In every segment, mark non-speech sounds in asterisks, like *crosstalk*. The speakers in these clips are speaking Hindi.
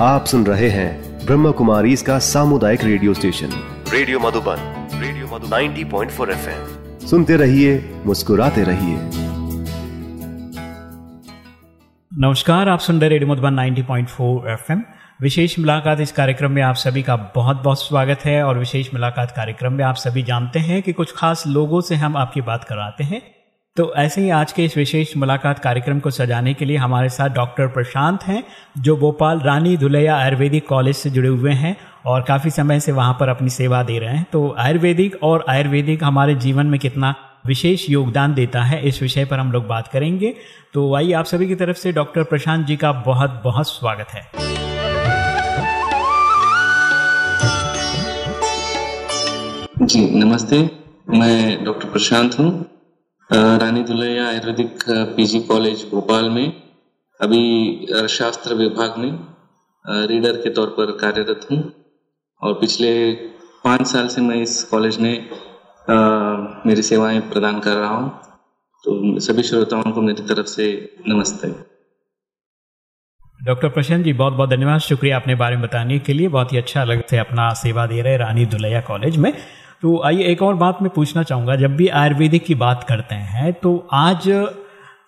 आप सुन रहे हैं ब्रह्म कुमारी इसका सामुदायिक radio station. Radio Madhuban radio Madhuban. 90.4 FM. सुनते रहिए मुस्कुराते रहिए। नमस्कार आप सुन रहे रेडियो मधुबन 90.4 एफएम। विशेष मुलाकात इस कार्यक्रम में आप सभी का बहुत बहुत स्वागत है और विशेष मुलाकात कार्यक्रम में आप सभी जानते हैं कि कुछ खास लोगों से हम आपकी बात कराते हैं। तो ऐसे ही आज के इस विशेष मुलाकात कार्यक्रम को सजाने के लिए हमारे साथ डॉक्टर प्रशांत हैं, जो भोपाल रानी धुलैया आयुर्वेदिक कॉलेज से जुड़े हुए हैं और काफ़ी समय से वहाँ पर अपनी सेवा दे रहे हैं। तो आयुर्वेदिक और आयुर्वेदिक हमारे जीवन में कितना विशेष योगदान देता है, इस विषय पर हम लोग बात करेंगे। तो आइए आप सभी की तरफ़ से डॉक्टर प्रशांत जी का बहुत बहुत स्वागत है। जी, नमस्ते। मैं डॉक्टर प्रशांत हूँ। रानी दुलैया आयुर्वेदिक पीजी कॉलेज भोपाल में, अभी शास्त्र विभाग में रीडर के तौर पर कार्यरत हूँ। और पिछले पाँच साल से मैं इस कॉलेज में मेरी सेवाएँ प्रदान कर रहा हूँ। तो सभी श्रोताओं को मेरी तरफ़ से नमस्ते। डॉक्टर प्रशांत जी बहुत बहुत धन्यवाद। शुक्रिया अपने बारे में बताने के लिए। बहुत ही अच्छा लग से अपना सेवा दे रहे रानी दुलैया कॉलेज में। तो आइए एक और बात मैं पूछना चाहूँगा। जब भी आयुर्वेदिक की बात करते हैं तो आज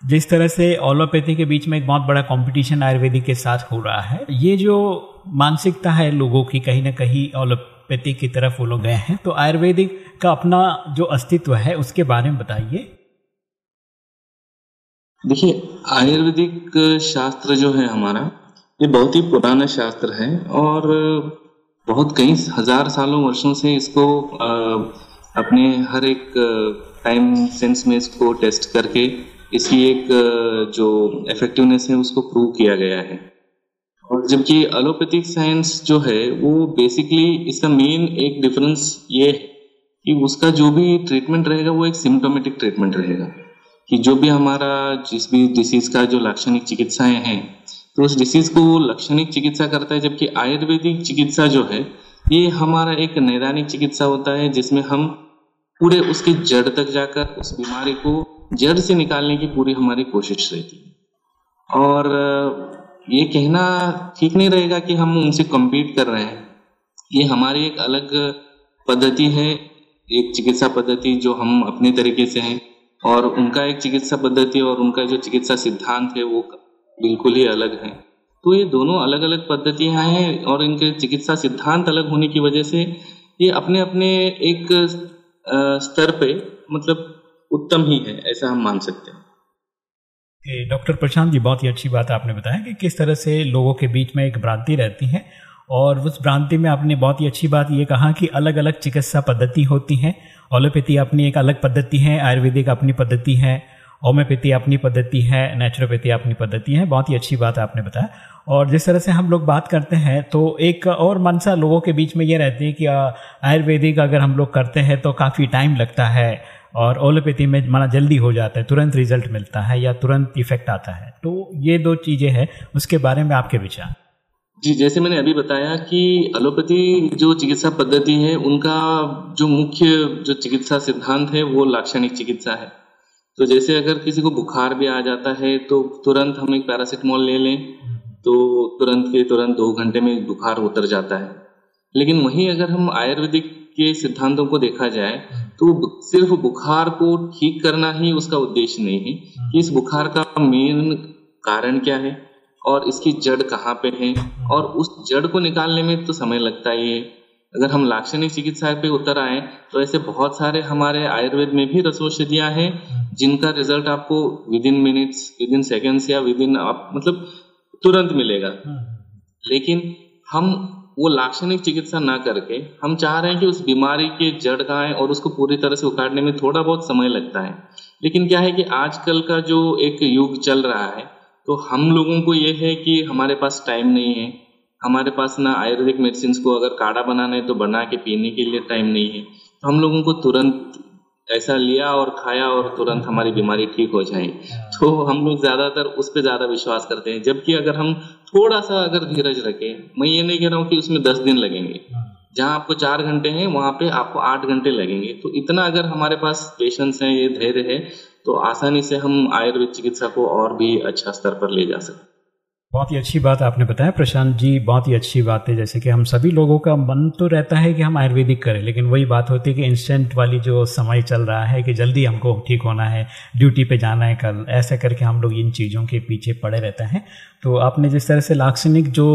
जिस तरह से ओलोपैथी के बीच में एक बहुत बड़ा कंपटीशन आयुर्वेदिक के साथ हो रहा है, ये जो मानसिकता है लोगों की, कहीं ना कहीं ओलोपैथी की तरफ़ वो लोग गए हैं तो आयुर्वेदिक का अपना जो अस्तित्व है, उसके बारे में बताइए। देखिए, आयुर्वेदिक शास्त्र जो है हमारा, ये बहुत ही पुराना शास्त्र है और बहुत कई हज़ार सालों वर्षों से इसको आ, अपने हर एक टाइम सेंस में इसको टेस्ट करके इसकी एक जो इफेक्टिवनेस है उसको प्रूव किया गया है। और जबकि एलोपैथिक साइंस जो है वो बेसिकली इसका मेन एक डिफरेंस ये है कि उसका जो भी ट्रीटमेंट रहेगा वो एक सिम्टोमेटिक ट्रीटमेंट रहेगा। कि जो भी हमारा जिस भी डिसीज का जो लाक्षणिक चिकित्साएँ हैं तो उस डिसीज को वो लक्षणिक चिकित्सा करता है, जबकि आयुर्वेदिक चिकित्सा जो है, ये हमारा एक नैदानिक चिकित्सा होता है, जिसमें हम पूरे उसके जड़ तक जाकर, उस बीमारी को जड़ से निकालने की पूरी हमारी कोशिश रहती है। और, ये कहना ठीक नहीं रहेगा कि हम उनसे कम्पीट कर रहे हैं। ये हमारी एक अलग पद्धति है, एक चिकित्सा पद्धति जो हम अपने तरीके से हैं, और उनका एक चिकित्सा पद्धति और उनका जो चिकित्सा सिद्धांत है, वो बिल्कुल ही अलग है। तो ये दोनों अलग अलग पद्धतियाँ हैं और इनके चिकित्सा सिद्धांत अलग होने की वजह से ये अपने अपने एक स्तर पे मतलब उत्तम ही है, ऐसा हम मान सकते हैं। डॉक्टर प्रशांत जी, बहुत ही अच्छी बात आपने बताया कि किस तरह से लोगों के बीच में एक भ्रांति रहती है और उस भ्रांति में आपने बहुत ही अच्छी बात ये कहा कि अलग अलग चिकित्सा पद्धति होती हैं। ओलोपैथी अपनी एक अलग पद्धति है, आयुर्वेदिक अपनी पद्धति है होम्योपैथी अपनी पद्धति है नेचुरोपैथी अपनी पद्धति है, बहुत ही अच्छी बात आपने बताया। और जिस तरह से हम लोग बात करते हैं तो एक और मनसा लोगों के बीच में ये रहती है कि आयुर्वेदिक अगर हम लोग करते हैं तो काफ़ी टाइम लगता है और ओलोपैथी में माना जल्दी हो जाता है, तुरंत रिज़ल्ट मिलता है या तुरंत इफ़ेक्ट आता है। तो ये दो चीज़ें हैं, उसके बारे में आपके विचार। जी, जैसे मैंने अभी बताया कि एलोपैथी जो चिकित्सा पद्धति है, उनका जो मुख्य जो चिकित्सा सिद्धांत है, वो लाक्षणिक चिकित्सा है। तो जैसे अगर किसी को बुखार भी आ जाता है तो तुरंत हम एक पैरासिटामोल ले लें तो तुरंत के तुरंत दो घंटे में बुखार उतर जाता है। लेकिन वहीं अगर हम आयुर्वेदिक के सिद्धांतों को देखा जाए तो सिर्फ़ बुखार को ठीक करना ही उसका उद्देश्य नहीं है कि इस बुखार का मेन कारण क्या है और इसकी जड़ कहाँ पे है और उस जड़ को निकालने में तो समय लगता ही है। अगर हम लाक्षणिक चिकित्सा पे उतर आए तो ऐसे बहुत सारे हमारे आयुर्वेद में भी रसौषधियाँ हैं जिनका रिज़ल्ट आपको within minutes within seconds या विद इन आप मतलब तुरंत मिलेगा। लेकिन हम वो लाक्षणिक चिकित्सा ना करके हम चाह रहे हैं कि उस बीमारी के जड़ का है और उसको पूरी तरह से उखाड़ने में थोड़ा बहुत समय लगता है। लेकिन क्या है कि आजकल का जो एक युग चल रहा है तो हम लोगों को ये है कि हमारे पास टाइम नहीं है। हमारे पास ना आयुर्वेदिक मेडिसिन को अगर काढ़ा बनाना है तो बना के पीने के लिए टाइम नहीं है। तो हम लोगों को तुरंत ऐसा लिया और खाया और तुरंत हमारी बीमारी ठीक हो जाए। तो हम लोग ज़्यादातर उस पर ज़्यादा विश्वास करते हैं। जबकि अगर हम थोड़ा सा अगर धीरज रखें, मैं ये नहीं कह रहा हूँ कि उसमें दस दिन लगेंगे। जहाँ आपको चार घंटे हैं, वहाँ पे आपको आठ घंटे लगेंगे। तो इतना अगर हमारे पास पेशेंस है, ये धैर्य है तो आसानी से हम आयुर्वेद चिकित्सा को और भी अच्छा स्तर पर ले जा सकते बहुत ही अच्छी बात आपने बताया। प्रशांत जी, बहुत ही अच्छी बात। है जैसे कि हम सभी लोगों का मन तो रहता है कि हम आयुर्वेदिक करें, लेकिन वही बात होती है कि इंस्टेंट वाली जो समय चल रहा है कि जल्दी हमको ठीक होना है ड्यूटी पे जाना है कल, ऐसे करके हम लोग इन चीज़ों के पीछे पड़े रहते हैं। तो आपने जिस तरह से लाक्षणिक जो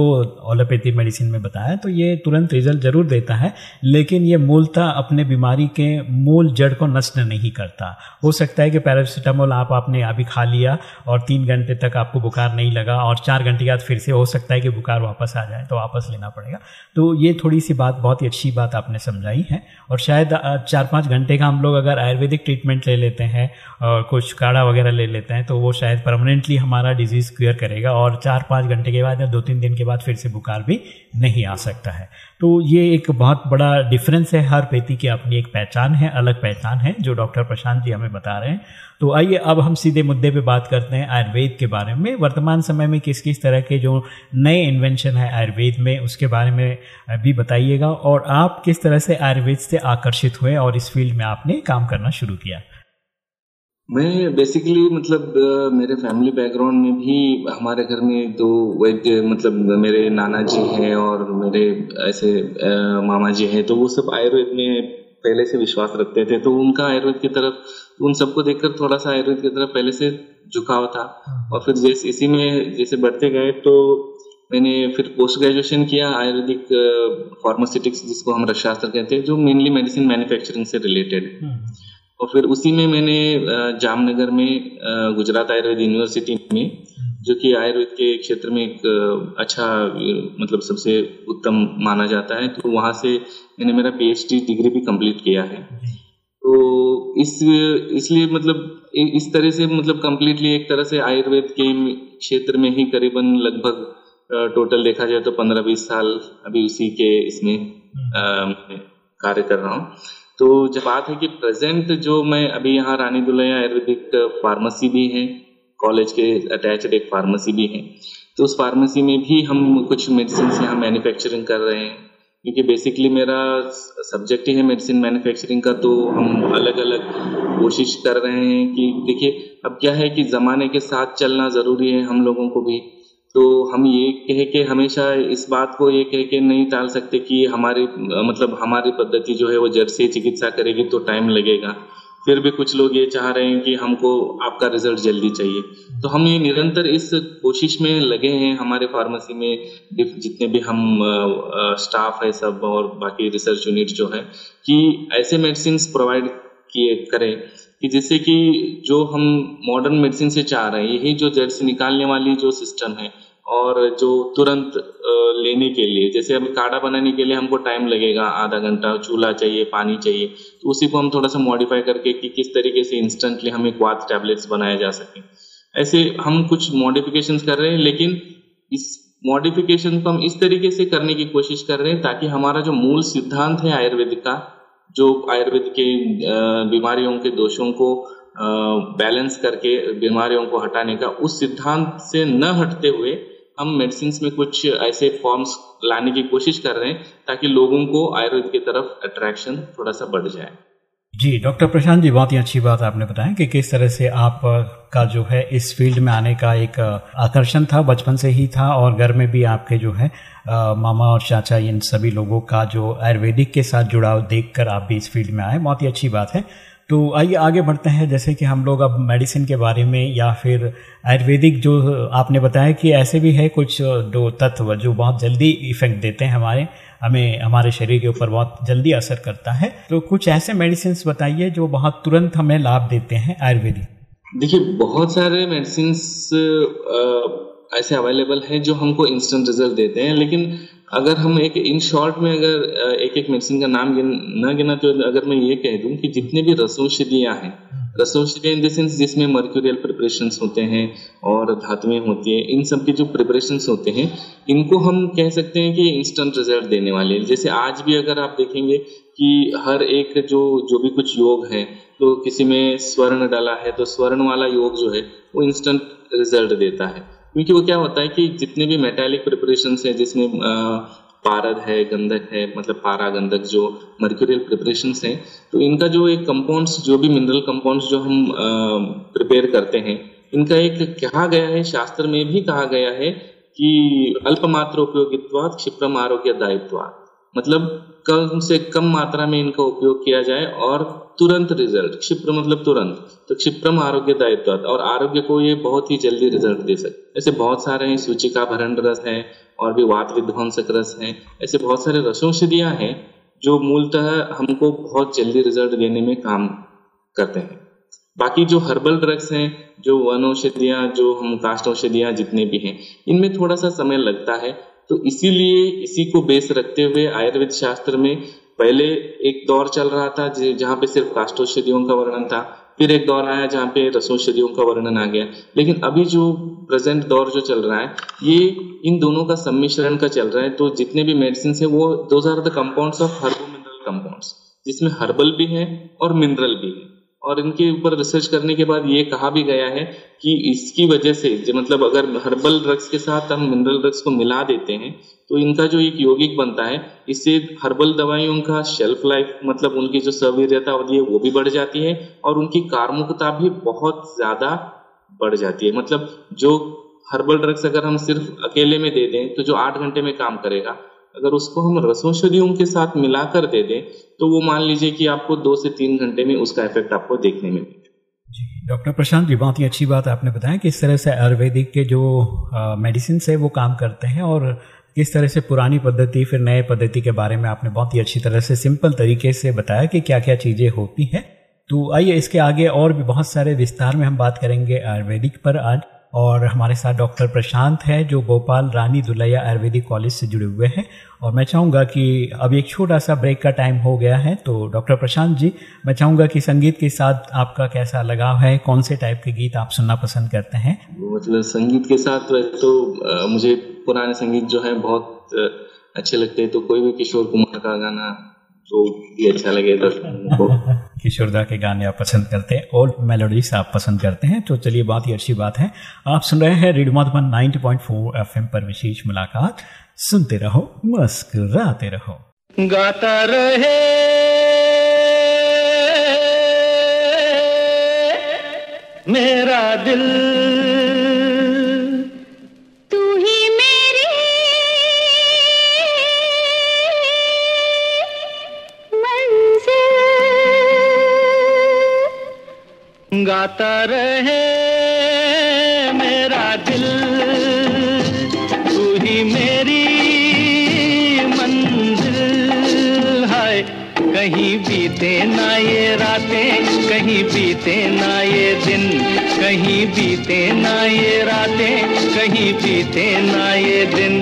ओलोपैथी मेडिसिन में बताया तो ये तुरंत रिज़ल्ट ज़रूर देता है, लेकिन ये मूलतः अपने बीमारी के मूल जड़ को नष्ट नहीं करता। हो सकता है कि पैरासीटामोल आप आपने अभी खा लिया और तीन घंटे तक आपको बुखार नहीं लगा और चार घंटे के बाद फिर से हो सकता है कि बुखार वापस आ जाए तो वापस लेना पड़ेगा। तो ये थोड़ी सी बात, बहुत ही अच्छी बात आपने समझाई है। और शायद चार पाँच घंटे का हम लोग अगर आयुर्वेदिक ट्रीटमेंट ले लेते हैं और कुछ काढ़ा वगैरह ले लेते हैं तो वो शायद परमानेंटली हमारा डिज़ीज़ क्लियर करेगा और चार पाँच घंटे के बाद या दो तीन दिन के बाद फिर से बुखार भी नहीं आ सकता है। तो ये एक बहुत बड़ा डिफरेंस है, हर पेती की अपनी एक पहचान है, अलग पहचान है, जो डॉक्टर प्रशांत जी हमें बता रहे हैं। तो आइए अब हम सीधे मुद्दे पे बात करते हैं आयुर्वेद के बारे में। वर्तमान समय में किस किस तरह के जो नए इन्वेंशन है आयुर्वेद में, उसके बारे में भी बताइएगा और आप किस तरह से आयुर्वेद से आकर्षित हुए और इस फ़ील्ड में आपने काम करना शुरू किया। मैं बेसिकली मतलब मेरे फैमिली बैकग्राउंड में भी हमारे घर में दो वैद्य मतलब मेरे नाना जी हैं और मेरे ऐसे मामा जी हैं तो वो सब आयुर्वेद में पहले से विश्वास रखते थे तो उनका आयुर्वेद की तरफ़ उन सबको देखकर थोड़ा सा आयुर्वेद की तरफ़ पहले से झुकाव था। और फिर जैसे इसी में जैसे बढ़ते गए तो मैंने फिर पोस्ट ग्रेजुएशन किया आयुर्वेदिक फार्मास्यूटिक्स जिसको हम रसशास्त्र कहते हैं जो मेनली मेडिसिन मैन्युफैक्चरिंग से रिलेटेड है। और फिर उसी में मैंने जामनगर में गुजरात आयुर्वेद यूनिवर्सिटी में जो कि आयुर्वेद के क्षेत्र में एक अच्छा मतलब सबसे उत्तम माना जाता है तो वहाँ से मैंने मेरा पीएचडी डिग्री भी कंप्लीट किया है। तो इस इसलिए मतलब इस तरह से मतलब कम्प्लीटली एक तरह से आयुर्वेद के क्षेत्र में ही करीबन लगभग टोटल देखा जाए तो पंद्रह बीस साल अभी उसी के इसमें हम्म। कार्य कर रहा हूँ। तो जब बात है कि प्रेजेंट जो मैं अभी यहाँ रानी दुलैया आयुर्वेदिक फार्मेसी भी है कॉलेज के अटैच्ड एक फार्मेसी भी है। तो उस फार्मेसी में भी हम कुछ मेडिसिन यहाँ मैन्युफैक्चरिंग कर रहे हैं। क्योंकि बेसिकली मेरा सब्जेक्ट ही है मेडिसिन मैन्युफैक्चरिंग का तो हम अलग अलग कोशिश कर रहे हैं कि देखिए, अब क्या है कि ज़माने के साथ चलना ज़रूरी है हम लोगों को भी। तो हम ये कह के हमेशा इस बात को ये कह के नहीं टाल सकते कि हमारी मतलब हमारी पद्धति जो है वो जड़ से चिकित्सा करेगी तो टाइम लगेगा। फिर भी कुछ लोग ये चाह रहे हैं कि हमको आपका रिज़ल्ट जल्दी चाहिए। तो हम ये निरंतर इस कोशिश में लगे हैं, हमारे फार्मेसी में जितने भी हम स्टाफ है सब और बाकी रिसर्च यूनिट जो है, कि ऐसे मेडिसिन प्रोवाइड किए करें, कि जिससे कि जो हम मॉडर्न मेडिसिन से चाह रहे हैं, यही जो जड़ से निकालने वाली जो सिस्टम है और जो तुरंत लेने के लिए। जैसे अभी काढ़ा बनाने के लिए हमको टाइम लगेगा, आधा घंटा, चूल्हा चाहिए, पानी चाहिए तो उसी को हम थोड़ा सा मॉडिफाई करके कि किस तरीके से इंस्टेंटली हमें क्वाथ टैबलेट्स बनाया जा सके। ऐसे हम कुछ मॉडिफिकेशन कर रहे हैं, लेकिन इस मॉडिफिकेशन को हम इस तरीके से करने की कोशिश कर रहे हैं ताकि हमारा जो मूल सिद्धांत है आयुर्वेद का, जो आयुर्वेद के बीमारियों के दोषों को बैलेंस करके, बीमारियों को हटाने का, उस सिद्धांत से न हटते हुए हम मेडिसिन में कुछ ऐसे फॉर्म्स लाने की कोशिश कर रहे हैं ताकि लोगों को आयुर्वेद की तरफ़ अट्रैक्शन थोड़ा सा बढ़ जाए। जी डॉक्टर प्रशांत जी बहुत ही अच्छी बात आपने बताया कि किस तरह से आप का जो है इस फ़ील्ड में आने का एक आकर्षण था बचपन से ही था और घर में भी आपके जो है आ, मामा और चाचा इन सभी लोगों का जो आयुर्वेदिक के साथ जुड़ाव देखकर आप भी इस फ़ील्ड में आए। बहुत ही अच्छी बात है। तो आइए आगे बढ़ते हैं। जैसे कि हम लोग अब मेडिसिन के बारे में या फिर आयुर्वेदिक जो आपने बताया कि ऐसे भी है कुछ दो तत्व जो बहुत जल्दी इफ़ेक्ट देते हैं हमारे, हमें, हमारे शरीर के ऊपर बहुत जल्दी असर करता है। तो कुछ ऐसे मेडिसिन बताइए जो बहुत तुरंत हमें लाभ देते हैं आयुर्वेदिक। देखिए, बहुत सारे मेडिसिन ऐसे अवेलेबल हैं जो हमको इंस्टेंट रिज़ल्ट देते हैं, लेकिन अगर हम एक इन शॉर्ट में अगर एक एक मेडिसिन का नाम गिन, न गिना तो अगर मैं ये कह दूँ कि जितने भी रसौषधियाँ हैं, रसौषधियाँ इन द सेंस जिसमें मर्क्यूरियल प्रिपरेशन होते हैं और धातुएँ होती है, इन सब के जो प्रिपरेशन होते हैं, इनको हम कह सकते हैं कि इंस्टेंट रिज़ल्ट देने वाले जैसे आज भी अगर आप देखेंगे कि हर एक जो जो भी कुछ योग है तो किसी में स्वर्ण डाला है तो स्वर्ण वाला योग जो है, वो इंस्टेंट रिज़ल्ट देता है। क्योंकि वो क्या होता है कि जितने भी मेटालिक प्रिपरेशन है, जिसमें पारद है, गंधक है मतलब पारा गंधक जो मर्क्यूरियल प्रिपरेशन हैं तो इनका जो एक कंपाउंड्स जो भी मिनरल कंपाउंड्स जो हम प्रिपेयर करते हैं, इनका एक कहा गया है, शास्त्र में भी कहा गया है कि अल्पमात्र उपयोगित्वा क्षिप्रम आरोग्य दायित्व मतलब कम से कम मात्रा में इनका उपयोग किया जाए और तुरंत रिज़ल्ट क्षिप्र मतलब तुरंत तो क्षिप्रम आरोग्य दायित्व और आरोग्य को ये बहुत ही जल्दी रिज़ल्ट दे सकते ऐसे बहुत सारे हैं, सूचिका भरण रस है, और भी वात विध्वंसक रस है, ऐसे बहुत सारे रसौषधियाँ हैं, जो मूलतः हमको बहुत जल्दी रिज़ल्ट देने में काम करते हैं। बाकी जो हर्बल ड्रग्स हैं, जो वन औषधियाँ जो हम कास्ट औषधियाँ जितने भी हैं, इनमें थोड़ा सा समय लगता है तो इसीलिए इसी को बेस रखते हुए आयुर्वेद शास्त्र में पहले एक दौर चल रहा था जहाँ पे सिर्फ़ कास्ट औषधियों का वर्णन था, फिर एक दौर आया जहाँ पे रसौषधियों का वर्णन आ गया। लेकिन अभी जो प्रेजेंट दौर जो चल रहा है, ये इन दोनों का सम्मिश्रण का चल रहा है तो जितने भी मेडिसिन है, वो दो are the compounds of herbo mineral compounds जिसमें हर्बल भी है और मिनरल भी है। और इनके ऊपर रिसर्च करने के बाद ये कहा भी गया है कि इसकी वजह से, जो मतलब अगर हर्बल ड्रग्स के साथ हम मिनरल ड्रग्स को मिला देते हैं तो इनका जो एक यौगिक बनता है, इससे हर्बल दवाइयों का शेल्फ लाइफ मतलब उनकी जो सवीर्यता होती है, वो भी बढ़ जाती है और उनकी कार्मुकता भी बहुत ज़्यादा बढ़ जाती है। मतलब जो हर्बल ड्रग्स अगर हम सिर्फ़ अकेले में दे दें तो जो आठ घंटे में काम करेगा अगर उसको हम रसौषधियों के साथ मिलाकर दे दें तो वो मान लीजिए कि आपको दो से तीन घंटे में उसका इफ़ेक्ट आपको देखने में जी, डॉक्टर प्रशांत जी, बहुत ही अच्छी बात आपने बताया कि इस तरह से आयुर्वेदिक के जो मेडिसिन है, वो काम करते हैं और किस तरह से पुरानी पद्धति, फिर नए पद्धति के बारे में आपने बहुत ही अच्छी तरह से सिंपल तरीके से बताया कि क्या क्या चीज़ें होती हैं। तो आइए इसके आगे और भी बहुत सारे विस्तार में हम बात करेंगे आयुर्वेदिक पर आज। और हमारे साथ डॉक्टर प्रशांत है, जो गोपाल रानी दुलैया आयुर्वेदिक कॉलेज से जुड़े हुए हैं। और मैं चाहूँगा कि अब एक छोटा सा ब्रेक का टाइम हो गया है तो डॉक्टर प्रशांत जी, मैं चाहूँगा कि संगीत के साथ आपका कैसा लगाव है, कौन से टाइप के गीत आप सुनना पसंद करते हैं? मतलब संगीत के साथ तो मुझे पुराने संगीत जो है बहुत अच्छे लगते हैं। तो कोई भी किशोर कुमार का गाना तो ये अच्छा लगे तो *laughs* किशोरदा के गाने आप पसंद करते हैं ओल्ड मेलोडीज आप पसंद करते हैं तो चलिए बहुत ही अच्छी बात है। आप सुन रहे हैं रेडियो मधुबन 90.4 एफएम पर विशेष मुलाकात। सुनते रहो मुस्कुराते रहो। गाता रहे। मेरा दिल गाता रहे मेरा दिल। तू ही मेरी मंजिल है। कहीं बीते ना ये रातें, कहीं बीते ना ये दिन। कहीं बीते ना ये रातें, कहीं बीते ना ये दिन।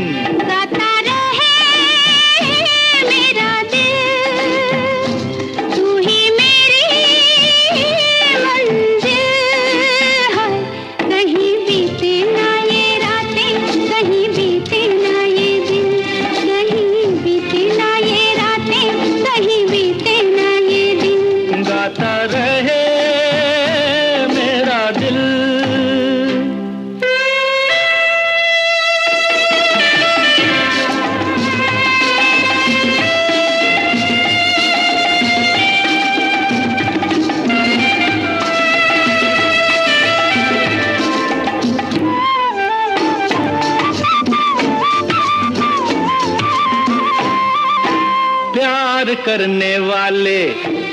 करने वाले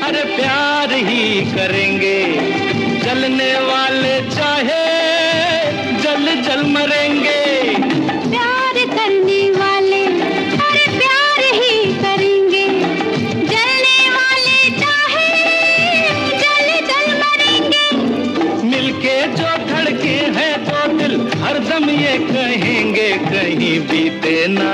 अरे प्यार ही करेंगे। जलने वाले चाहे जल जल मरेंगे। प्यार करने वाले अरे प्यार ही करेंगे। जलने वाले चाहे जल जल मरेंगे। मिलके जो धड़के हैं तो दिल हरदम ये कहेंगे कहीं बीते ना।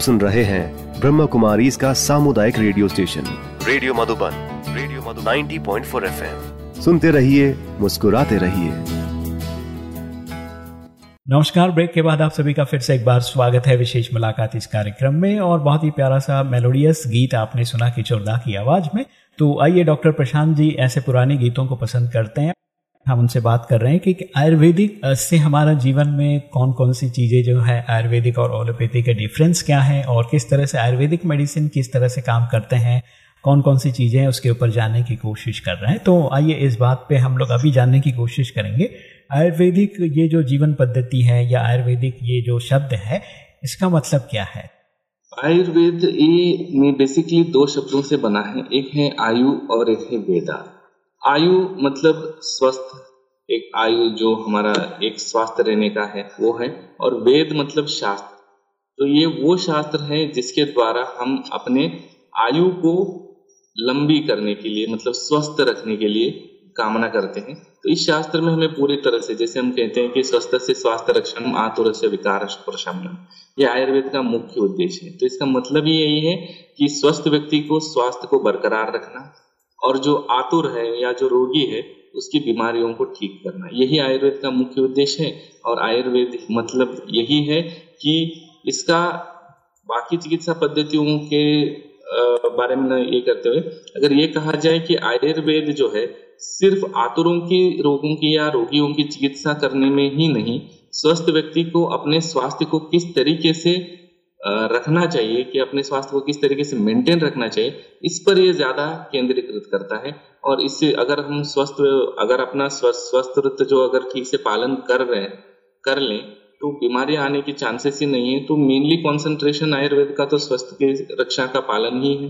आप सुन रहे हैं ब्रह्म कुमारी इसका सामुदायिक radio station. Radio Madhuban radio Madhu 90.4 FM. सुनते रहिए मुस्कुराते रहिए। नमस्कार ब्रेक के बाद आप सभी का फिर से एक बार स्वागत है विशेष मुलाकात इस कार्यक्रम में और बहुत ही प्यारा सा मेलोडियस गीत आपने सुना किशोरदा की आवाज़ में। तो आइए डॉक्टर प्रशांत जी ऐसे पुराने गीतों को पसंद करते हैं। हम उनसे बात कर रहे हैं कि आयुर्वेदिक से हमारा जीवन में कौन कौन सी चीज़ें जो है आयुर्वेदिक और ओलोपैथी के डिफरेंस क्या है और किस तरह से आयुर्वेदिक मेडिसिन किस तरह से काम करते हैं कौन कौन सी चीज़ें हैं उसके ऊपर जानने की कोशिश कर रहे हैं। तो आइए इस बात पे हम लोग अभी जानने की कोशिश करेंगे। आयुर्वेदिक ये जो जीवन पद्धति है या आयुर्वेदिक ये जो शब्द है, इसका मतलब क्या है? आयुर्वेद ये बेसिकली दो शब्दों से बना है, एक है आयु और एक है वेदा। आयु मतलब स्वस्थ, एक आयु जो हमारा एक स्वास्थ्य रहने का है, वो है, और वेद मतलब शास्त्र। तो ये वो शास्त्र है जिसके द्वारा हम अपने आयु को लंबी करने के लिए मतलब स्वस्थ रखने के लिए कामना करते हैं। तो इस शास्त्र में हमें पूरी तरह से, जैसे हम कहते हैं कि स्वस्थ से स्वास्थ्य रक्षण आतुर से विकार प्रशमन ये आयुर्वेद का मुख्य उद्देश्य है। तो इसका मतलब ही यही है कि स्वस्थ व्यक्ति को स्वास्थ्य को बरकरार रखना और जो आतुर है या जो रोगी है, उसकी बीमारियों को ठीक करना। यही आयुर्वेद का मुख्य उद्देश्य है और आयुर्वेद मतलब यही है कि इसका बाकी चिकित्सा पद्धतियों के बारे में ये करते हुए, अगर ये कहा जाए कि आयुर्वेद जो है सिर्फ़ आतुरों की रोगों की या रोगियों की चिकित्सा करने में ही नहीं, स्वस्थ व्यक्ति को अपने स्वास्थ्य को किस तरीके से रखना चाहिए कि अपने स्वास्थ्य को किस तरीके से मेंटेन रखना चाहिए, इस पर ये ज़्यादा केंद्रीकृत करता है। और इससे अगर हम स्वस्थ, अगर अपना स्वस्थ जो अगर ठीक से पालन कर रहे कर लें तो बीमारी आने के चांसेस ही नहीं है। तो मेनली कंसंट्रेशन आयुर्वेद का तो स्वस्थ की रक्षा का पालन ही है।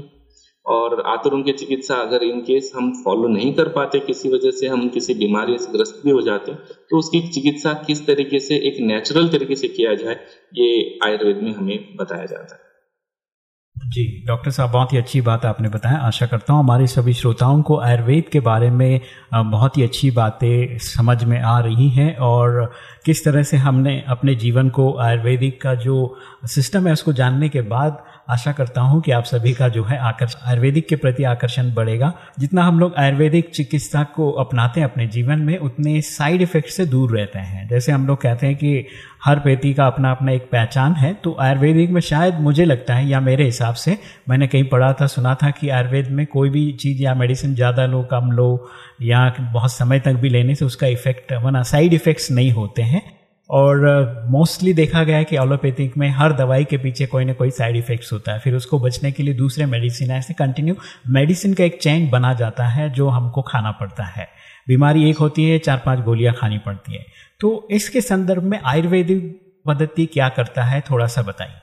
और आतुरों की चिकित्सा अगर इन केस हम फॉलो नहीं कर पाते, किसी वजह से हम किसी बीमारी से ग्रस्त भी हो जाते तो उसकी चिकित्सा किस तरीके से, एक नेचुरल तरीके से किया जाए, ये आयुर्वेद में हमें बताया जाता है। जी, डॉक्टर साहब, बहुत ही अच्छी बात आपने बताया। आशा करता हूँ हमारे सभी श्रोताओं को आयुर्वेद के बारे में बहुत ही अच्छी बातें समझ में आ रही हैं और किस तरह से हमने अपने जीवन को आयुर्वेदिक का जो सिस्टम है, उसको जानने के बाद आशा करता हूँ कि आप सभी का जो है आकर्षण आयुर्वेदिक के प्रति आकर्षण बढ़ेगा। जितना हम लोग आयुर्वेदिक चिकित्सा को अपनाते हैं अपने जीवन में, उतने साइड इफ़ेक्ट से दूर रहते हैं। जैसे हम लोग कहते हैं कि हर पेटी का अपना अपना एक पहचान है तो आयुर्वेदिक में शायद मुझे लगता है या मेरे हिसाब से, मैंने कहीं पढ़ा था, सुना था कि आयुर्वेद में कोई भी चीज़ या मेडिसिन ज़्यादा लो, कम लो, या बहुत समय तक भी लेने से उसका इफ़ेक्ट, वरना साइड इफ़ेक्ट्स नहीं होते हैं। और मोस्टली uh, देखा गया है कि एलोपैथिक में हर दवाई के पीछे कोई ना कोई साइड इफेक्ट्स होता है। फिर उसको बचने के लिए दूसरे मेडिसिन ऐसे कंटिन्यू मेडिसिन का एक चैन बना जाता है जो हमको खाना पड़ता है। बीमारी एक होती है चार पाँच गोलियाँ खानी पड़ती है। तो इसके संदर्भ में आयुर्वेदिक पद्धति क्या करता है थोड़ा सा बताइए।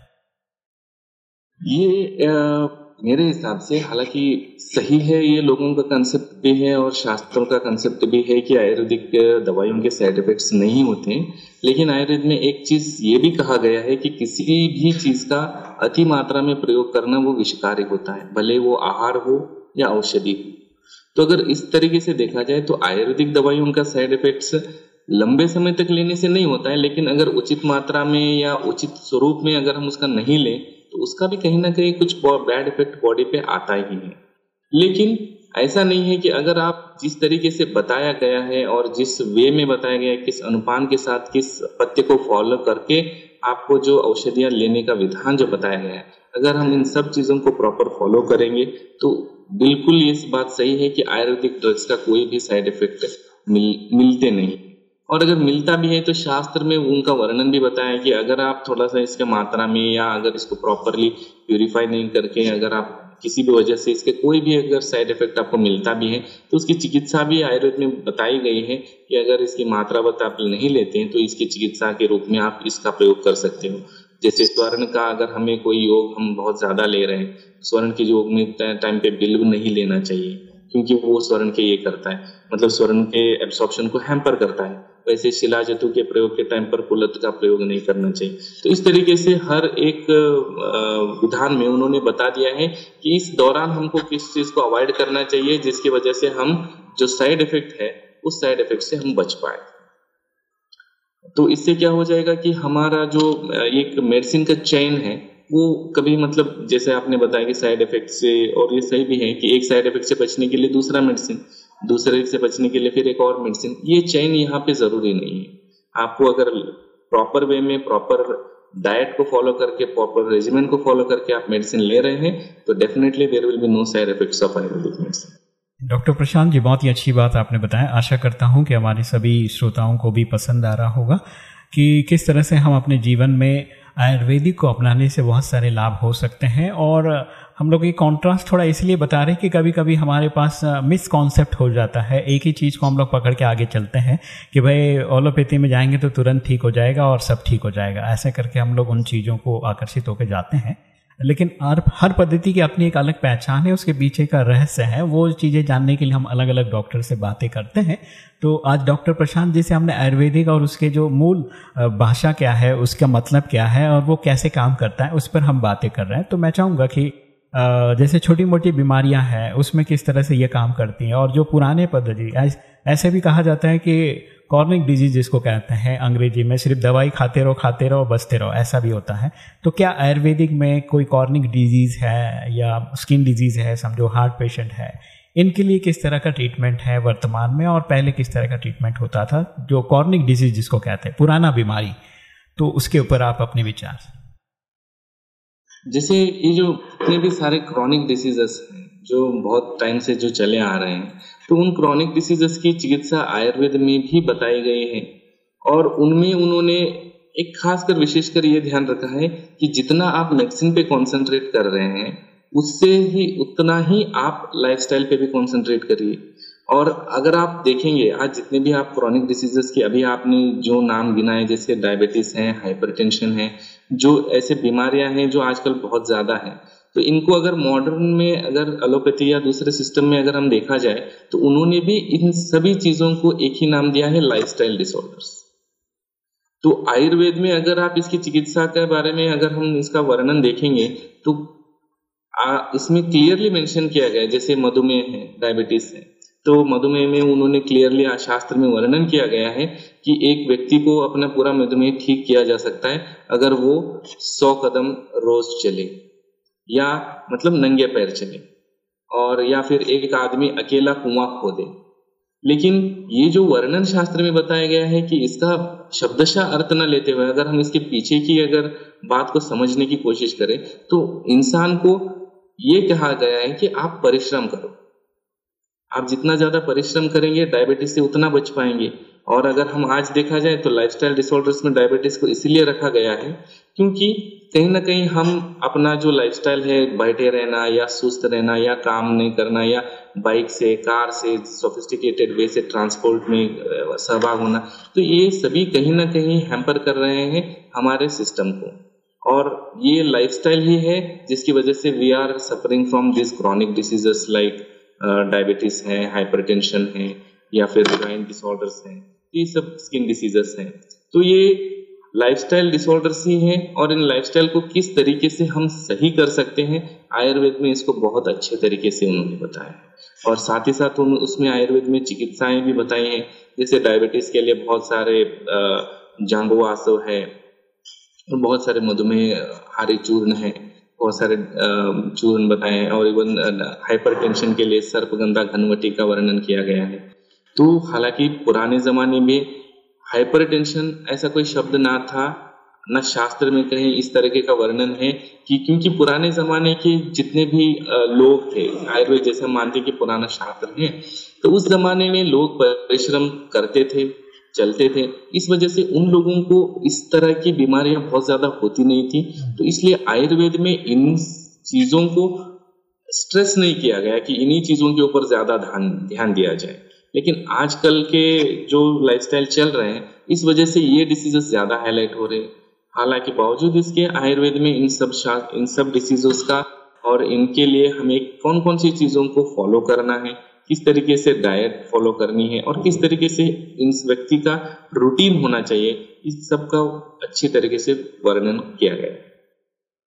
ये आ... मेरे हिसाब से हालाँकि सही है, ये लोगों का कंसेप्ट भी है और शास्त्रों का कंसेप्ट भी है कि आयुर्वेदिक दवाइयों के साइड इफेक्ट्स नहीं होते लेकिन आयुर्वेद में एक चीज़ ये भी कहा गया है कि किसी भी चीज़ का अति मात्रा में प्रयोग करना वो विषकारी होता है, भले वो आहार हो या औषधि हो। तो अगर इस तरीके से देखा जाए तो आयुर्वेदिक दवाइयों का साइड इफेक्ट्स लंबे समय तक लेने से नहीं होता है, लेकिन अगर उचित मात्रा में या उचित स्वरूप में अगर हम उसका नहीं लें तो उसका भी कहीं ना कहीं कुछ बैड इफ़ेक्ट बॉडी पे आता ही है। लेकिन ऐसा नहीं है कि अगर आप जिस तरीके से बताया गया है और जिस वे में बताया गया है, किस अनुपान के साथ, किस पत्ते को फॉलो करके आपको जो औषधियाँ लेने का विधान जो बताया गया है, अगर हम इन सब चीज़ों को प्रॉपर फॉलो करेंगे तो बिल्कुल ये बात सही है कि आयुर्वेदिक ड्रग्स का कोई भी साइड इफ़ेक्ट मिल मिलते नहीं। और अगर मिलता भी है तो शास्त्र में उनका वर्णन भी बताया है कि अगर आप थोड़ा सा इसके मात्रा में या अगर इसको प्रॉपरली प्यूरिफाई नहीं करके अगर आप किसी भी वजह से इसके कोई भी अगर साइड इफ़ेक्ट आपको मिलता भी है तो उसकी चिकित्सा भी आयुर्वेद में बताई गई है कि अगर इसकी मात्रावत आप नहीं लेते हैं तो इसकी चिकित्सा के रूप में आप इसका प्रयोग कर सकते हो। जैसे स्वर्ण का अगर हमें कोई योग हम बहुत ज़्यादा ले रहे हैं स्वर्ण के योग में टाइम पे बिल्व नहीं लेना चाहिए, क्योंकि वो स्वर्ण के ये करता है। मतलब स्वर्ण के एब्सॉर्प्शन को हैम्पर करता है। वैसे शिला जतु के प्रयोग के टाइम पर कुलत का प्रयोग नहीं करना चाहिए। तो इस तरीके से हर एक विधान में उन्होंने बता दिया है कि इस दौरान हमको किस चीज़ को अवॉइड करना चाहिए, जिसकी वजह से हम जो साइड इफ़ेक्ट है, उस साइड इफ़ेक्ट से हम बच पाए। तो इससे क्या हो जाएगा कि हमारा जो एक मेडिसिन का चयन है, वो कभी मतलब जैसे आपने बताया कि साइड इफ़ेक्ट से और ये सही भी है कि एक साइड इफ़ेक्ट से बचने के लिए दूसरा मेडिसिन दूसरे से बचने के लिए फिर एक और मेडिसिन ये चेन यहाँ पे ज़रूरी नहीं है। आपको अगर प्रॉपर वे में प्रॉपर डाइट को फॉलो करके प्रॉपर रेजिमेंट को फॉलो करके आप मेडिसिन ले रहे हैं तो definitely there will be no side effects of Ayurvedic medicine doctor Prashant ji बहुत ही अच्छी बात आपने बताया। आशा करता हूँ कि हमारे सभी श्रोताओं को भी पसंद आ रहा होगा कि किस तरह से हम अपने जीवन में आयुर्वेदिक को अपनाने से बहुत सारे लाभ हो सकते हैं और हम लोग ये कॉन्ट्रास्ट थोड़ा इसलिए बता रहे हैं कि कभी कभी हमारे पास मिस कॉन्सेप्ट हो जाता है। एक ही चीज़ को हम लोग पकड़ के आगे चलते हैं कि भाई ओलोपैथी में जाएँगे तो तुरंत ठीक हो जाएगा और सब ठीक हो जाएगा। ऐसे करके हम लोग उन चीज़ों को आकर्षित होकर जाते हैं। लेकिन हर हर पद्धति की अपनी एक अलग पहचान है, उसके पीछे का रहस्य है। वो चीज़ें जानने के लिए हम अलग अलग डॉक्टर से बातें करते हैं। तो आज डॉक्टर प्रशांत जी से हमने आयुर्वेदिक और उसके जो मूल भाषा क्या है, उसका मतलब क्या है और वो कैसे काम करता है, उस पर हम बातें कर रहे हैं। तो मैं चाहूँगा कि जैसे छोटी मोटी बीमारियाँ हैं, उसमें किस तरह से ये काम करती हैं? और जो पुराने पद्धति, ऐसे भी कहा जाता है कि कॉर्निक डिज़ीज़ जिसको कहते हैं, अंग्रेज़ी में सिर्फ़ दवाई खाते रहो खाते रहो, बसते रहो, ऐसा भी होता है। तो क्या आयुर्वेदिक में कोई कॉर्निक डिज़ीज़ है या स्किन डिज़ीज़ है, समझो हार्ट पेशेंट है, इनके लिए किस तरह का ट्रीटमेंट है वर्तमान में और पहले किस तरह का ट्रीटमेंट होता था, जो कॉर्निक डिज़ीज़ जिसको कहते हैं, पुराना बीमारी? तो उसके ऊपर आप अपने विचार जैसे ये जो इतने भी सारे क्रॉनिक डिसीजेस हैं, जो बहुत टाइम से जो चले आ रहे हैं तो उन क्रॉनिक डिसीजेस की चिकित्सा आयुर्वेद में भी बताई गई है। और उनमें उन्होंने एक खासकर विशेषकर ये ध्यान रखा है कि जितना आप मेडिसिन पे कंसंट्रेट कर रहे हैं, उससे ही उतना ही आप लाइफस्टाइल पे भी कंसंट्रेट करिए। और अगर आप देखेंगे आज जितने भी आप क्रॉनिक डिसीजेस के अभी आपने जो नाम गिनाए जैसे डायबिटीज़ है हाइपरटेंशन है जो ऐसे बीमारियाँ हैं जो आजकल बहुत ज़्यादा है तो इनको अगर मॉडर्न में अगर एलोपैथी या दूसरे सिस्टम में अगर हम देखा जाए तो उन्होंने भी इन सभी चीज़ों को एक ही नाम दिया है लाइफस्टाइल डिसऑर्डर्स तो आयुर्वेद में अगर आप इसकी चिकित्सा के बारे में अगर हम इसका वर्णन देखेंगे तो आ, इसमें क्लियरली मेंशन किया गया है जैसे मधुमेह है डायबिटीज़ है। तो मधुमेह में उन्होंने क्लियरली शास्त्र में वर्णन किया गया है कि एक व्यक्ति को अपना पूरा मधुमेह ठीक किया जा सकता है अगर वो सौ कदम रोज चले या मतलब नंगे पैर चले और या फिर एक आदमी अकेला कुआँ खोदे लेकिन ये जो वर्णन शास्त्र में बताया गया है कि इसका शब्दशाह अर्थ न लेते हुए अगर हम इसके पीछे की अगर बात को समझने की कोशिश करें तो इंसान को ये कहा गया है कि आप परिश्रम करो। आप जितना ज़्यादा परिश्रम करेंगे डायबिटीज़ से उतना बच पाएँगे। और अगर हम आज देखा जाए तो लाइफस्टाइल डिसऑर्डर्स में डायबिटीज़ को इसीलिए रखा गया है, क्योंकि कहीं ना कहीं हम अपना जो लाइफस्टाइल है, बैठे रहना या सुस्त रहना या काम नहीं करना या बाइक से कार से सोफिस्टिकेटेड वे से ट्रांसपोर्ट में सहभाग होना तो ये सभी कहीं ना कहीं हैम्पर कर रहे हैं हमारे सिस्टम को। और ये लाइफस्टाइल ही है, जिसकी वजह से we are suffering from this chronic diseases like diabetes है हाइपरटेंशन है, या फिर जॉइंट डिसऑर्डर्स हैं, ये सब स्किन डिसीजेस हैं। तो ये लाइफस्टाइल डिसऑर्डर्स ही हैं और इन लाइफस्टाइल को किस तरीके से हम सही कर सकते हैं, आयुर्वेद में इसको बहुत अच्छे तरीके से उन्होंने बताया और साथ ही साथ उन, उसमें आयुर्वेद में चिकित्साएँ भी बताई हैं, जैसे डायबिटीज़ के लिए बहुत सारे जांगो आसव है बहुत सारे मधुमेह हारी चूर्ण है। बहुत सारे चूर्ण बताए हैं और इवन हाइपर के लिए सर्पगंधा घनवटी का वर्णन किया गया है। तो हालाँकि पुराने जमाने में हाइपर ऐसा कोई शब्द ना था, न शास्त्र में कहीं इस तरीके का वर्णन है कि क्योंकि पुराने जमाने के जितने भी लोग थे, आयुर्वेद जैसे मानते कि पुराना शास्त्र है तो उस जमाने में लोग परिश्रम करते थे चलते थे। इस वजह से उन लोगों को इस तरह की बीमारियाँ बहुत ज़्यादा होती नहीं थी। तो इसलिए आयुर्वेद में इन चीज़ों को स्ट्रेस नहीं किया गया कि इन्हीं चीज़ों के ऊपर ज़्यादा ध्यान ध्यान दिया जाए। लेकिन आजकल के जो लाइफस्टाइल चल रहे हैं इस वजह से ये डिसीजेस ज़्यादा हाईलाइट हो रहे हैं। हालाँकि बावजूद इसके आयुर्वेद में इन सब इन सब डिसीजों का और इनके लिए हमें कौन कौन सी चीज़ों को फॉलो करना है किस तरीके से डाइट फॉलो करनी है और किस तरीके से इस व्यक्ति का रूटीन होना चाहिए, इस सब का अच्छी तरीके से वर्णन किया गया है।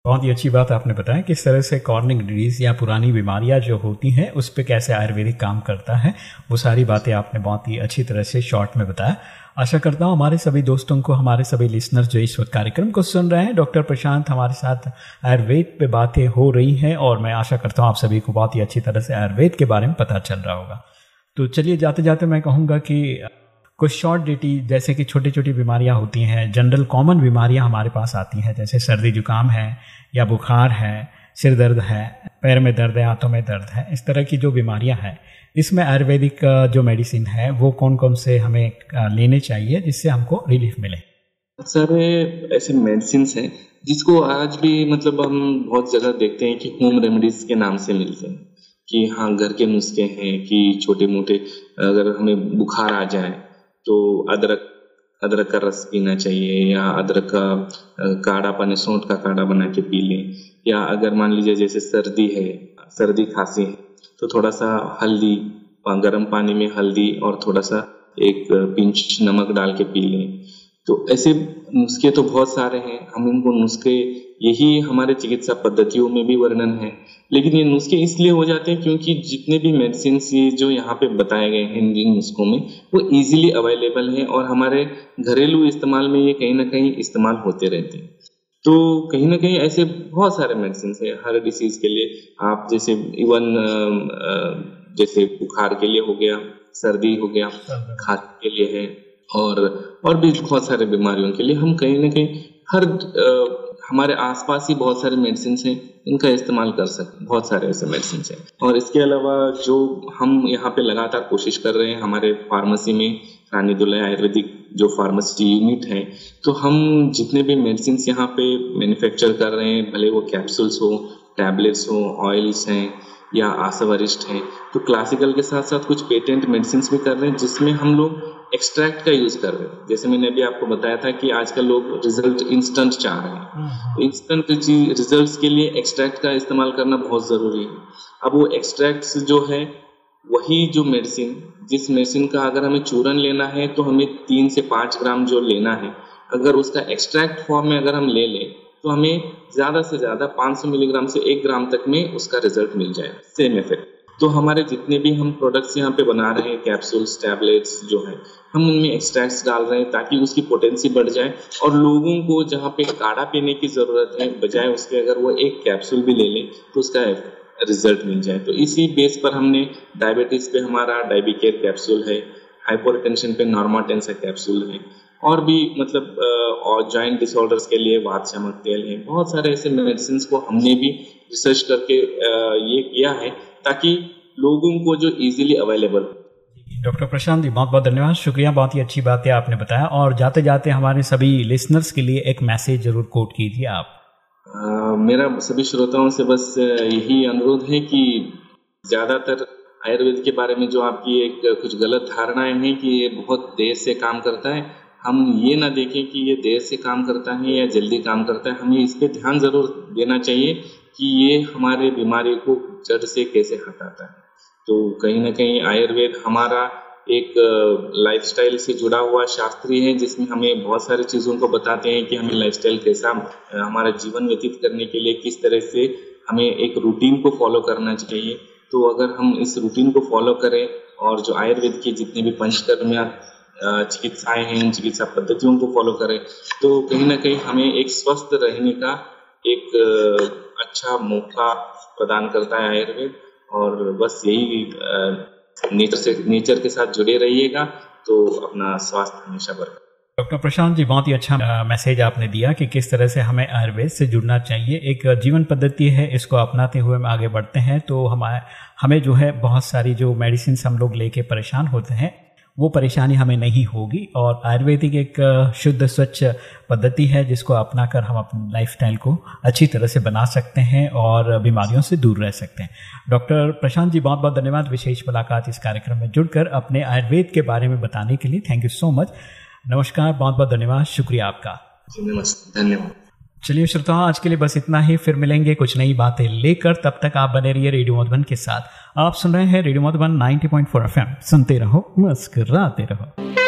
बहुत ही अच्छी बात आपने बताया किस तरह से कॉर्निक डिज़ीज़ या पुरानी बीमारियाँ जो होती हैं, उस पर कैसे आयुर्वेदिक काम करता है, वो सारी बातें आपने बहुत ही अच्छी तरह से शॉर्ट में बताया। आशा करता हूँ हमारे सभी दोस्तों को, हमारे सभी लिसनर्स जो इस वक्त कार्यक्रम को सुन रहे हैं, डॉक्टर प्रशांत हमारे साथ आयुर्वेद पे बातें हो रही हैं और मैं आशा करता हूँ आप सभी को बहुत ही अच्छी तरह से आयुर्वेद के बारे में पता चल रहा होगा। तो चलिए जाते जाते मैं कहूँगा कि कुछ शॉर्ट डेटी जैसे कि छोटी छोटी बीमारियाँ होती हैं जनरल कॉमन बीमारियाँ हमारे पास आती हैं, जैसे सर्दी जुकाम है, या बुखार है, सिर दर्द है, पैर में दर्द है, हाथों में दर्द है, इस तरह की जो बीमारियाँ हैं, इसमें आयुर्वेदिक जो मेडिसिन है, वो कौन कौन से हमें लेने चाहिए जिससे हमको रिलीफ मिले? सारे ऐसे मेडिसिन हैं, जिसको आज भी मतलब हम बहुत जगह देखते हैं कि होम रेमेडीज के नाम से मिलते हैं, कि हाँ घर के नुस्खे हैं, कि छोटे मोटे अगर हमें बुखार आ जाए तो अदरक अदरक का रस पीना चाहिए या अदरक का काढ़ा पानी, सौंठ का काढ़ा बना के पी लें। या अगर मान लीजिए जैसे सर्दी है, सर्दी खांसी है तो थोड़ा सा हल्दी गर्म पानी में हल्दी और थोड़ा सा एक पिंच नमक डाल के पी लें। तो ऐसे नुस्खे तो बहुत सारे हैं, हम इनको नुस्खे यही हमारे चिकित्सा पद्धतियों में भी वर्णन है। लेकिन ये नुस्खे इसलिए हो जाते हैं क्योंकि जितने भी मेडिसिन ये जो यहाँ पे बताए गए हैं इन नुस्खों में वो इजीली अवेलेबल हैं और हमारे घरेलू इस्तेमाल में ये कहीं ना कहीं इस्तेमाल होते रहते हैं। तो कहीं ना कहीं ऐसे बहुत सारे मेडिसिन है हर डिसीज के लिए। आप जैसे इवन जैसे बुखार के लिए हो गया सर्दी हो गया खांसी के लिए है और और भी बहुत सारे बीमारियों के लिए हम कहीं ना कहीं हर हमारे आसपास ही बहुत सारे मेडिसिन हैं, इनका इस्तेमाल कर सकते हैं बहुत सारे ऐसे मेडिसिन हैं। और इसके अलावा जो हम यहाँ पे लगातार कोशिश कर रहे हैं, हमारे फार्मेसी में रानी दुल्ला आयुर्वेदिक जो फार्मेसी यूनिट है तो हम जितने भी मेडिसिन यहाँ पे मैन्युफैक्चर कर रहे हैं, भले वो कैप्सूल्स हो टैबलेट्स हो ऑयल्स हैं, या आसवरिष्ठ हैं तो क्लासिकल के साथ साथ कुछ पेटेंट मेडिसिन भी कर रहे हैं, जिसमें हम लोग एक्सट्रैक्ट का यूज़ कर रहे हैं। जैसे मैंने अभी आपको बताया था कि आजकल लोग रिज़ल्ट इंस्टेंट चाह रहे हैं। तो इंस्टेंट रिजल्ट्स के लिए एक्सट्रैक्ट का इस्तेमाल करना बहुत ज़रूरी है। अब वो एक्सट्रैक्ट जो है वही जो मेडिसिन जिस मेडिसिन का अगर हमें चूरन लेना है तो हमें तीन से पाँच ग्राम जो लेना है अगर उसका एक्सट्रैक्ट फॉर्म में अगर हम ले लें तो हमें ज़्यादा से ज़्यादा 500 मिलीग्राम से एक ग्राम तक में उसका रिज़ल्ट मिल जाए सेम इफ़ेक्ट तो हमारे जितने भी हम प्रोडक्ट्स यहाँ पे बना रहे हैं कैप्सूल्स टैबलेट्स जो है, हम उनमें एक्सट्रैक्ट्स डाल रहे हैं ताकि उसकी पोटेंसी बढ़ जाए। और लोगों को जहाँ पे काढ़ा पीने की ज़रूरत है, बजाय उसके अगर वो एक कैप्सूल भी ले लें तो उसका रिज़ल्ट मिल जाए। तो इसी बेस पर हमने डायबिटीज़ पे हमारा डायबिकेयर कैप्सूल है हाइपोटेंशन पे नॉर्माटेंस कैप्सूल है, और भी मतलब और जॉइंट डिसऑर्डर्स के लिए वात चमक तेल है। बहुत सारे ऐसे मेडिसिन को हमने भी रिसर्च करके ये किया है। ताकि लोगों को जो easily available doctor Prashant ji बहुत बहुत धन्यवाद। शुक्रिया बहुत ही अच्छी बात है आपने बताया। और जाते जाते हमारे सभी लिसनर्स के लिए एक मैसेज ज़रूर कोट कीजिए आप। आ, मेरा सभी श्रोताओं से बस यही अनुरोध है कि ज़्यादातर आयुर्वेद के बारे में जो आपकी एक कुछ गलत धारणाएँ हैं कि ये बहुत देर से काम करता है हम ये ना देखें कि ये देर से काम करता है या जल्दी काम करता है। हमें इस पर ध्यान ज़रूर देना चाहिए कि ये हमारे बीमारी को जड़ से कैसे हटाता है। तो कहीं ना कहीं आयुर्वेद हमारा एक लाइफस्टाइल से जुड़ा हुआ शास्त्री है जिसमें हमें बहुत सारी चीज़ों को बताते हैं कि हमें लाइफस्टाइल कैसा हमारा जीवन व्यतीत करने के लिए किस तरह से हमें एक रूटीन को फॉलो करना चाहिए। तो अगर हम इस रूटीन को फॉलो करें और जो आयुर्वेद के जितने भी पंचकर्म चिकित्साएँ हैं चिकित्सा पद्धतियों को फॉलो करें तो कहीं ना कहीं हमें एक स्वस्थ रहने का एक अच्छा मौका प्रदान करता है आयुर्वेद, और बस यही नेचर से, नेचर के साथ जुड़े रहिएगा तो अपना स्वास्थ्य हमेशा बरकरार डॉक्टर प्रशांत जी, बहुत ही अच्छा मैसेज आपने दिया कि किस तरह से हमें आयुर्वेद से जुड़ना चाहिए। एक जीवन पद्धति है, इसको अपनाते हुए हम आगे बढ़ते हैं तो हमारे, हमें जो है बहुत सारी जो मेडिसिन हम लोग लेके परेशान होते हैं वो परेशानी हमें नहीं होगी और आयुर्वेदिक एक शुद्ध स्वच्छ पद्धति है जिसको अपनाकर हम अपनी लाइफस्टाइल को अच्छी तरह से बना सकते हैं और बीमारियों से दूर रह सकते हैं। डॉक्टर प्रशांत जी बहुत बहुत धन्यवाद। विशेष मुलाकात इस कार्यक्रम में जुड़कर अपने आयुर्वेद के बारे में बताने के लिए। थैंक यू सो मच नमस्कार बहुत बहुत धन्यवाद। शुक्रिया आपका। नमस्ते। धन्यवाद। चलिए श्रोताओं आज के लिए बस इतना ही। फिर मिलेंगे कुछ नई बातें लेकर। तब तक आप बने रहिए रेडियो मधुबन के साथ। आप सुन रहे हैं रेडियो मधुबन 90.4 एफएम। सुनते रहो मुस्कुराते रहो।